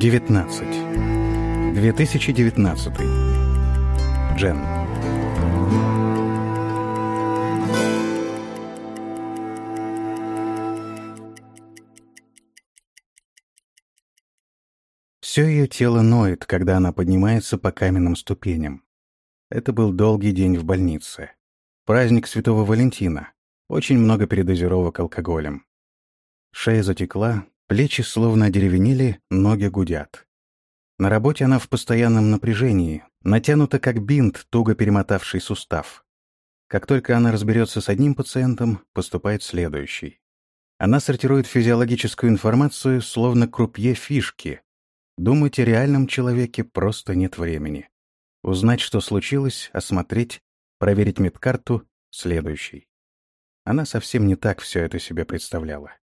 19. 2019. Джен. Все ее тело ноет, когда она поднимается по каменным ступеням. Это был долгий день в больнице. Праздник Святого Валентина. Очень много передозировок алкоголем. Шея затекла, плечи словно одеревенели, ноги гудят. На работе она в постоянном напряжении, натянута как бинт, туго перемотавший сустав. Как только она разберется с одним пациентом, поступает следующий. Она сортирует физиологическую информацию, словно крупье фишки. Думать о реальном человеке просто нет времени. Узнать, что случилось, осмотреть, проверить медкарту — следующий. Она совсем не так все это себе представляла.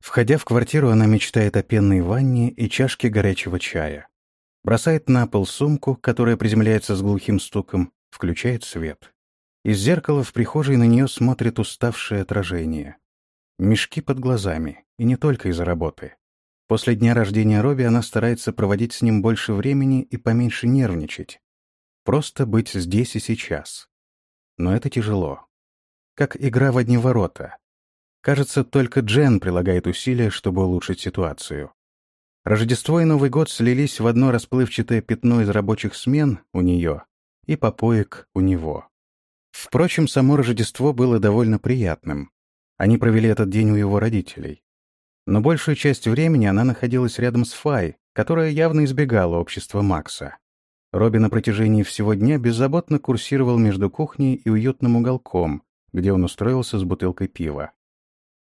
Входя в квартиру, она мечтает о пенной ванне и чашке горячего чая. Бросает на пол сумку, которая приземляется с глухим стуком, включает свет. Из зеркала в прихожей на нее смотрит уставшее отражение. Мешки под глазами, и не только из-за работы. После дня рождения Робби она старается проводить с ним больше времени и поменьше нервничать. Просто быть здесь и сейчас. Но это тяжело. Как игра в одни ворота. Кажется, только Джен прилагает усилия, чтобы улучшить ситуацию. Рождество и Новый год слились в одно расплывчатое пятно из рабочих смен у нее и попоек у него. Впрочем, само Рождество было довольно приятным. Они провели этот день у его родителей. Но большую часть времени она находилась рядом с Фай, которая явно избегала общества Макса. Робби на протяжении всего дня беззаботно курсировал между кухней и уютным уголком, где он устроился с бутылкой пива.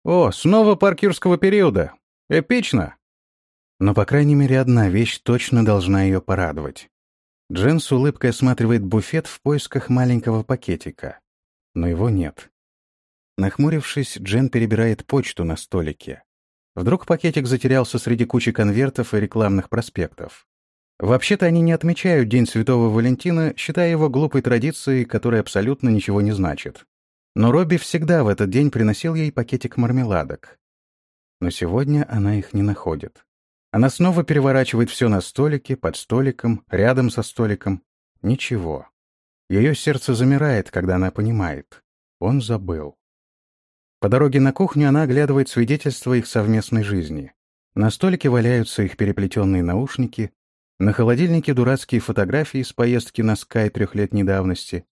«О, снова паркирского периода! Эпично!» Но, по крайней мере, одна вещь точно должна ее порадовать. Джен с улыбкой осматривает буфет в поисках маленького пакетика. Но его нет. Нахмурившись, Джен перебирает почту на столике. Вдруг пакетик затерялся среди кучи конвертов и рекламных проспектов. Вообще-то они не отмечают День Святого Валентина, считая его глупой традицией, которая абсолютно ничего не значит. Но Робби всегда в этот день приносил ей пакетик мармеладок. Но сегодня она их не находит. Она снова переворачивает все на столике, под столиком, рядом со столиком. Ничего. Ее сердце замирает, когда она понимает. Он забыл. По дороге на кухню она оглядывает свидетельства их совместной жизни. На столике валяются их переплетенные наушники, на холодильнике дурацкие фотографии с поездки на Скай трехлетней давности,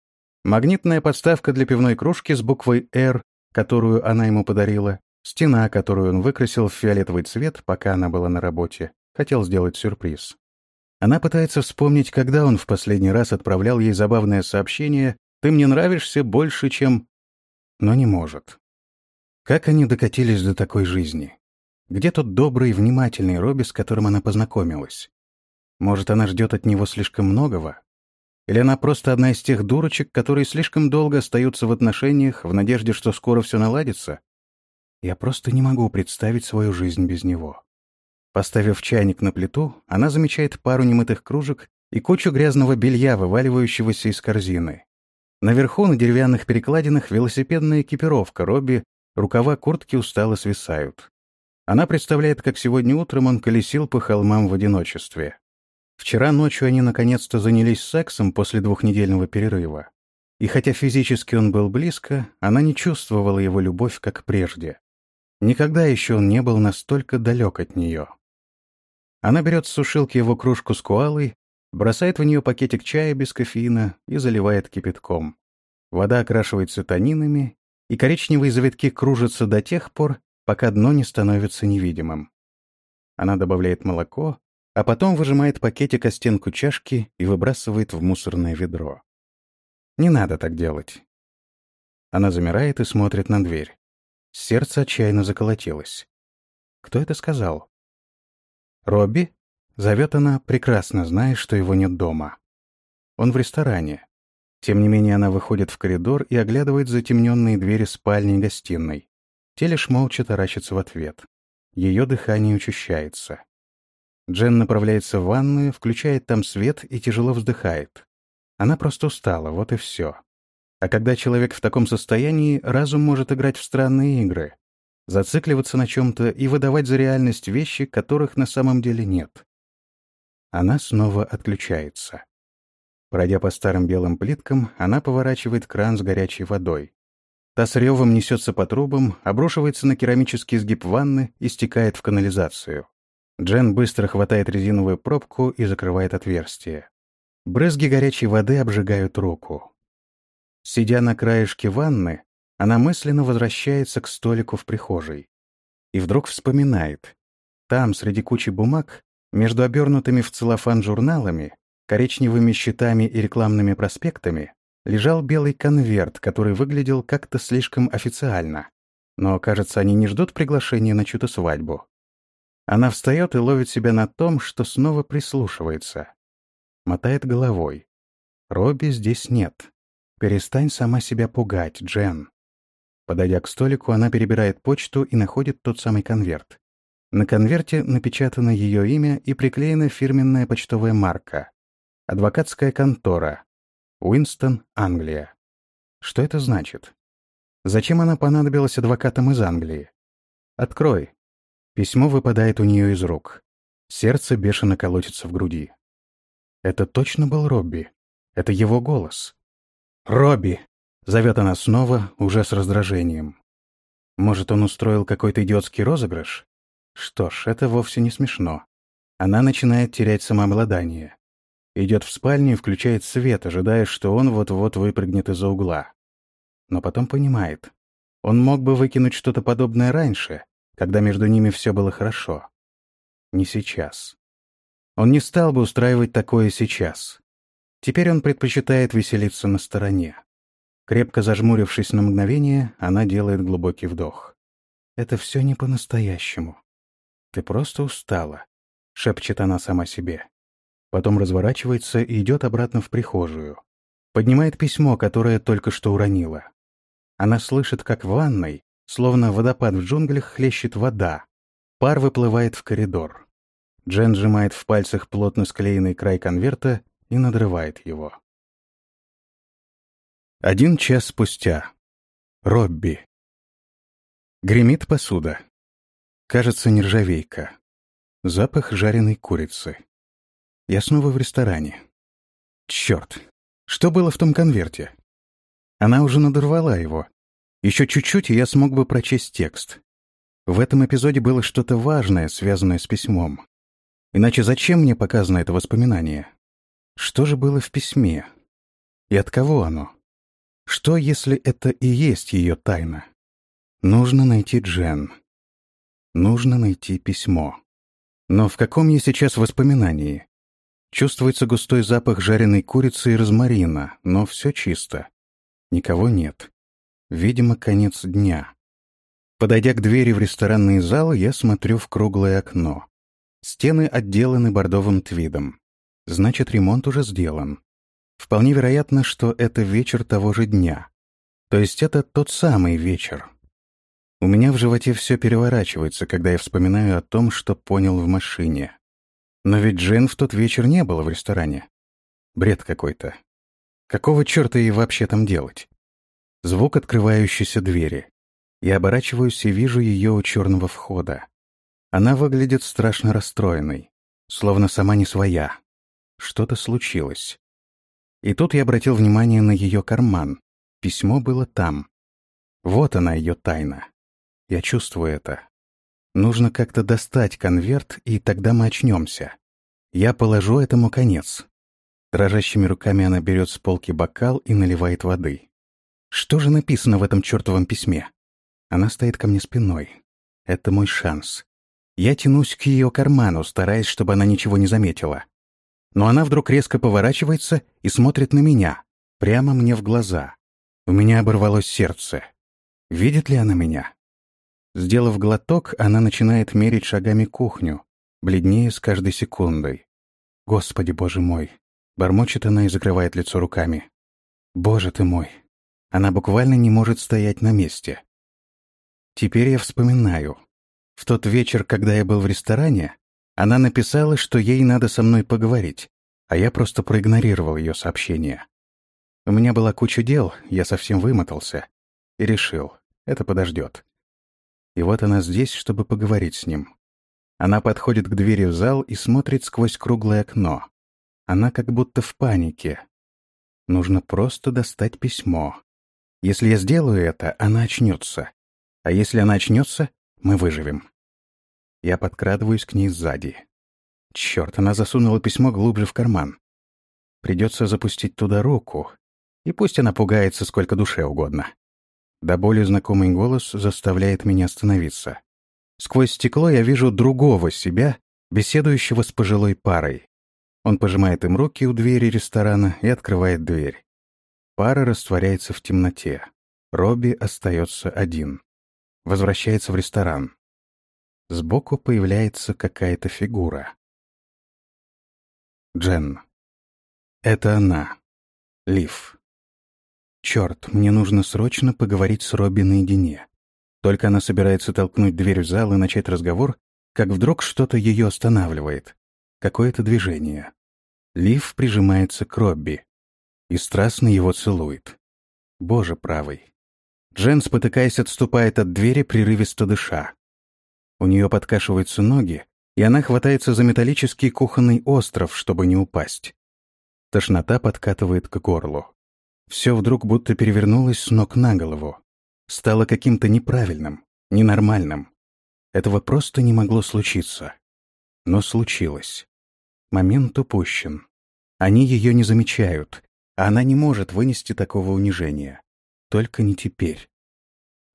Магнитная подставка для пивной кружки с буквой «Р», которую она ему подарила, стена, которую он выкрасил в фиолетовый цвет, пока она была на работе, хотел сделать сюрприз. Она пытается вспомнить, когда он в последний раз отправлял ей забавное сообщение «Ты мне нравишься больше, чем...» Но не может. Как они докатились до такой жизни? Где тот добрый, внимательный Робби, с которым она познакомилась? Может, она ждет от него слишком многого? Или она просто одна из тех дурочек, которые слишком долго остаются в отношениях в надежде, что скоро все наладится? Я просто не могу представить свою жизнь без него. Поставив чайник на плиту, она замечает пару немытых кружек и кучу грязного белья, вываливающегося из корзины. Наверху на деревянных перекладинах велосипедная экипировка Робби, рукава куртки устало свисают. Она представляет, как сегодня утром он колесил по холмам в одиночестве. Вчера ночью они наконец-то занялись сексом после двухнедельного перерыва. И хотя физически он был близко, она не чувствовала его любовь, как прежде. Никогда еще он не был настолько далек от нее. Она берет с сушилки его кружку с куалой, бросает в нее пакетик чая без кофеина и заливает кипятком. Вода окрашивается танинами, и коричневые завитки кружатся до тех пор, пока дно не становится невидимым. Она добавляет молоко, а потом выжимает пакетик о стенку чашки и выбрасывает в мусорное ведро. Не надо так делать. Она замирает и смотрит на дверь. Сердце отчаянно заколотилось. Кто это сказал? «Робби?» — зовет она, прекрасно зная, что его нет дома. Он в ресторане. Тем не менее, она выходит в коридор и оглядывает затемненные двери спальни и гостиной. Те лишь молча таращатся в ответ. Ее дыхание учащается. Джен направляется в ванную, включает там свет и тяжело вздыхает. Она просто устала, вот и все. А когда человек в таком состоянии, разум может играть в странные игры, зацикливаться на чем-то и выдавать за реальность вещи, которых на самом деле нет. Она снова отключается. Пройдя по старым белым плиткам, она поворачивает кран с горячей водой. Та с ревом несется по трубам, обрушивается на керамический сгиб ванны и стекает в канализацию. Джен быстро хватает резиновую пробку и закрывает отверстие. Брызги горячей воды обжигают руку. Сидя на краешке ванны, она мысленно возвращается к столику в прихожей. И вдруг вспоминает. Там, среди кучи бумаг, между обернутыми в целлофан журналами, коричневыми щитами и рекламными проспектами, лежал белый конверт, который выглядел как-то слишком официально. Но, кажется, они не ждут приглашения на чью-то свадьбу. Она встает и ловит себя на том, что снова прислушивается. Мотает головой. Робби здесь нет. Перестань сама себя пугать, Джен. Подойдя к столику, она перебирает почту и находит тот самый конверт. На конверте напечатано ее имя и приклеена фирменная почтовая марка. Адвокатская контора. Уинстон, Англия. Что это значит? Зачем она понадобилась адвокатам из Англии? Открой. Письмо выпадает у нее из рук. Сердце бешено колотится в груди. Это точно был Робби. Это его голос. «Робби!» — зовет она снова, уже с раздражением. Может, он устроил какой-то идиотский розыгрыш? Что ж, это вовсе не смешно. Она начинает терять самообладание. Идет в спальню и включает свет, ожидая, что он вот-вот выпрыгнет из-за угла. Но потом понимает. Он мог бы выкинуть что-то подобное раньше, когда между ними все было хорошо. Не сейчас. Он не стал бы устраивать такое сейчас. Теперь он предпочитает веселиться на стороне. Крепко зажмурившись на мгновение, она делает глубокий вдох. «Это все не по-настоящему. Ты просто устала», — шепчет она сама себе. Потом разворачивается и идет обратно в прихожую. Поднимает письмо, которое только что уронила. Она слышит, как в ванной, словно водопад в джунглях, хлещет вода. Пар выплывает в коридор. Джен сжимает в пальцах плотно склеенный край конверта и надрывает его. Один час спустя. Робби. Гремит посуда. Кажется, нержавейка. Запах жареной курицы. Я снова в ресторане. Черт, что было в том конверте? Она уже надорвала его. Еще чуть-чуть, и я смог бы прочесть текст. В этом эпизоде было что-то важное, связанное с письмом. Иначе зачем мне показано это воспоминание? Что же было в письме? И от кого оно? Что, если это и есть ее тайна? Нужно найти Джен. Нужно найти письмо. Но в каком я сейчас воспоминании? Чувствуется густой запах жареной курицы и розмарина, но все чисто. Никого нет. Видимо, конец дня. Подойдя к двери в ресторанный зал, я смотрю в круглое окно. Стены отделаны бордовым твидом. Значит, ремонт уже сделан. Вполне вероятно, что это вечер того же дня. То есть это тот самый вечер. У меня в животе все переворачивается, когда я вспоминаю о том, что понял в машине. Но ведь Джен в тот вечер не было в ресторане. Бред какой-то. Какого черта ей вообще там делать? Звук открывающейся двери. Я оборачиваюсь и вижу ее у черного входа. Она выглядит страшно расстроенной, словно сама не своя. Что-то случилось. И тут я обратил внимание на ее карман. Письмо было там. Вот она, ее тайна. Я чувствую это. Нужно как-то достать конверт, и тогда мы очнемся. Я положу этому конец. Дрожащими руками она берет с полки бокал и наливает воды. Что же написано в этом чертовом письме? Она стоит ко мне спиной. Это мой шанс. Я тянусь к ее карману, стараясь, чтобы она ничего не заметила но она вдруг резко поворачивается и смотрит на меня, прямо мне в глаза. У меня оборвалось сердце. Видит ли она меня? Сделав глоток, она начинает мерить шагами кухню, бледнее с каждой секундой. «Господи, боже мой!» Бормочет она и закрывает лицо руками. «Боже ты мой!» Она буквально не может стоять на месте. Теперь я вспоминаю. В тот вечер, когда я был в ресторане, она написала, что ей надо со мной поговорить, а я просто проигнорировал ее сообщение. У меня была куча дел, я совсем вымотался. И решил, это подождет. И вот она здесь, чтобы поговорить с ним. Она подходит к двери в зал и смотрит сквозь круглое окно. Она как будто в панике. Нужно просто достать письмо. Если я сделаю это, она очнется. А если она очнется, мы выживем. Я подкрадываюсь к ней сзади. Черт, она засунула письмо глубже в карман. Придется запустить туда руку, и пусть она пугается сколько душе угодно. До боли знакомый голос заставляет меня остановиться. Сквозь стекло я вижу другого себя, беседующего с пожилой парой. Он пожимает им руки у двери ресторана и открывает дверь. Пара растворяется в темноте. Робби остается один. Возвращается в ресторан. Сбоку появляется какая-то фигура. Джен. Это она. Лив. Черт, мне нужно срочно поговорить с Робби наедине. Только она собирается толкнуть дверь в зал и начать разговор, как вдруг что-то ее останавливает. Какое-то движение. Лив прижимается к Робби и страстно его целует. Боже правый. Джен, спотыкаясь, отступает от двери, прерывисто дыша. У нее подкашиваются ноги, и она хватается за металлический кухонный остров, чтобы не упасть. Тошнота подкатывает к горлу. Все вдруг будто перевернулось с ног на голову. Стало каким-то неправильным, ненормальным. Этого просто не могло случиться. Но случилось. Момент упущен. Они ее не замечают, она не может вынести такого унижения. Только не теперь.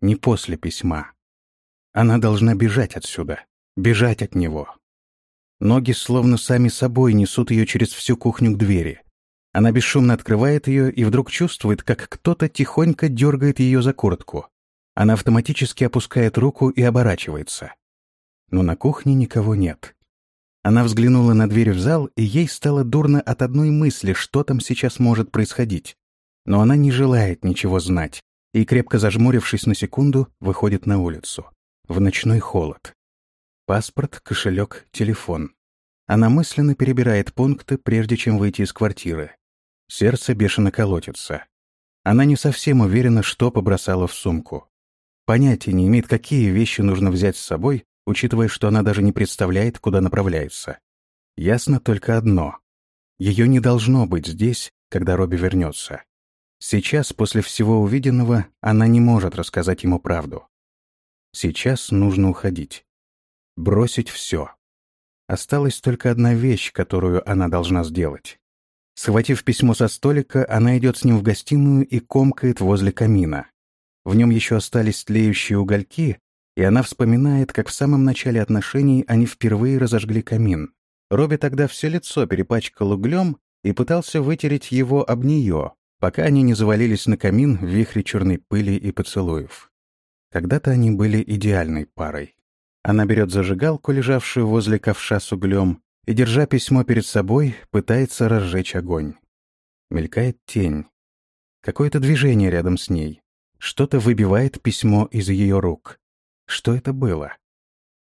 Не после письма. Она должна бежать отсюда, бежать от него. Ноги словно сами собой несут ее через всю кухню к двери. Она бесшумно открывает ее и вдруг чувствует, как кто-то тихонько дергает ее за куртку. Она автоматически опускает руку и оборачивается. Но на кухне никого нет. Она взглянула на дверь в зал, и ей стало дурно от одной мысли, что там сейчас может происходить. Но она не желает ничего знать, и, крепко зажмурившись на секунду, выходит на улицу. В ночной холод. Паспорт, кошелек, телефон. Она мысленно перебирает пункты, прежде чем выйти из квартиры. Сердце бешено колотится. Она не совсем уверена, что побросала в сумку. Понятия не имеет, какие вещи нужно взять с собой, учитывая, что она даже не представляет, куда направляется. Ясно только одно. Ее не должно быть здесь, когда Робби вернется. Сейчас, после всего увиденного, она не может рассказать ему правду. Сейчас нужно уходить. Бросить все. Осталась только одна вещь, которую она должна сделать. Схватив письмо со столика, она идет с ним в гостиную и комкает возле камина. В нем еще остались тлеющие угольки, и она вспоминает, как в самом начале отношений они впервые разожгли камин. Робби тогда все лицо перепачкал углем и пытался вытереть его об нее, пока они не завалились на камин в вихре черной пыли и поцелуев. Когда-то они были идеальной парой. Она берет зажигалку, лежавшую возле ковша с углем, и, держа письмо перед собой, пытается разжечь огонь. Мелькает тень. Какое-то движение рядом с ней. Что-то выбивает письмо из ее рук. Что это было?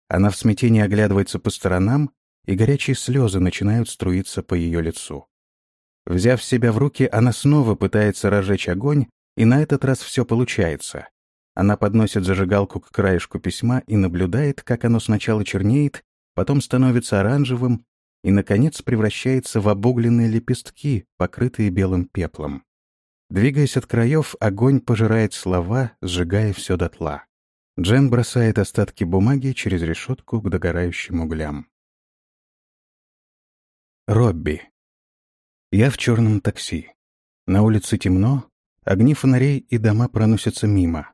Она в смятении оглядывается по сторонам, и горячие слезы начинают струиться по ее лицу. Взяв себя в руки, она снова пытается разжечь огонь, и на этот раз все получается. Она подносит зажигалку к краешку письма и наблюдает, как оно сначала чернеет, потом становится оранжевым и, наконец, превращается в обугленные лепестки, покрытые белым пеплом. Двигаясь от краев, огонь пожирает слова, сжигая все дотла. Джен бросает остатки бумаги через решетку к догорающим углям. Робби. Я в черном такси. На улице темно, огни фонарей и дома проносятся мимо.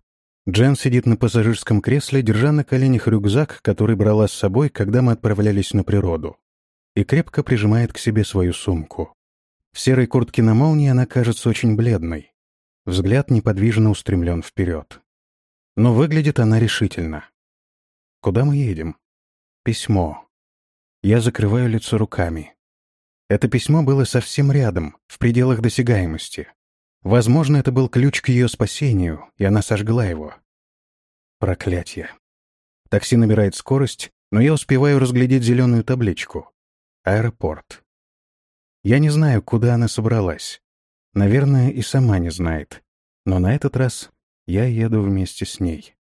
Джен сидит на пассажирском кресле, держа на коленях рюкзак, который брала с собой, когда мы отправлялись на природу, и крепко прижимает к себе свою сумку. В серой куртке на молнии она кажется очень бледной. Взгляд неподвижно устремлен вперед. Но выглядит она решительно. Куда мы едем? Письмо. Я закрываю лицо руками. Это письмо было совсем рядом, в пределах досягаемости. Возможно, это был ключ к ее спасению, и она сожгла его. Проклятие. Такси набирает скорость, но я успеваю разглядеть зеленую табличку. Аэропорт. Я не знаю, куда она собралась. Наверное, и сама не знает. Но на этот раз я еду вместе с ней.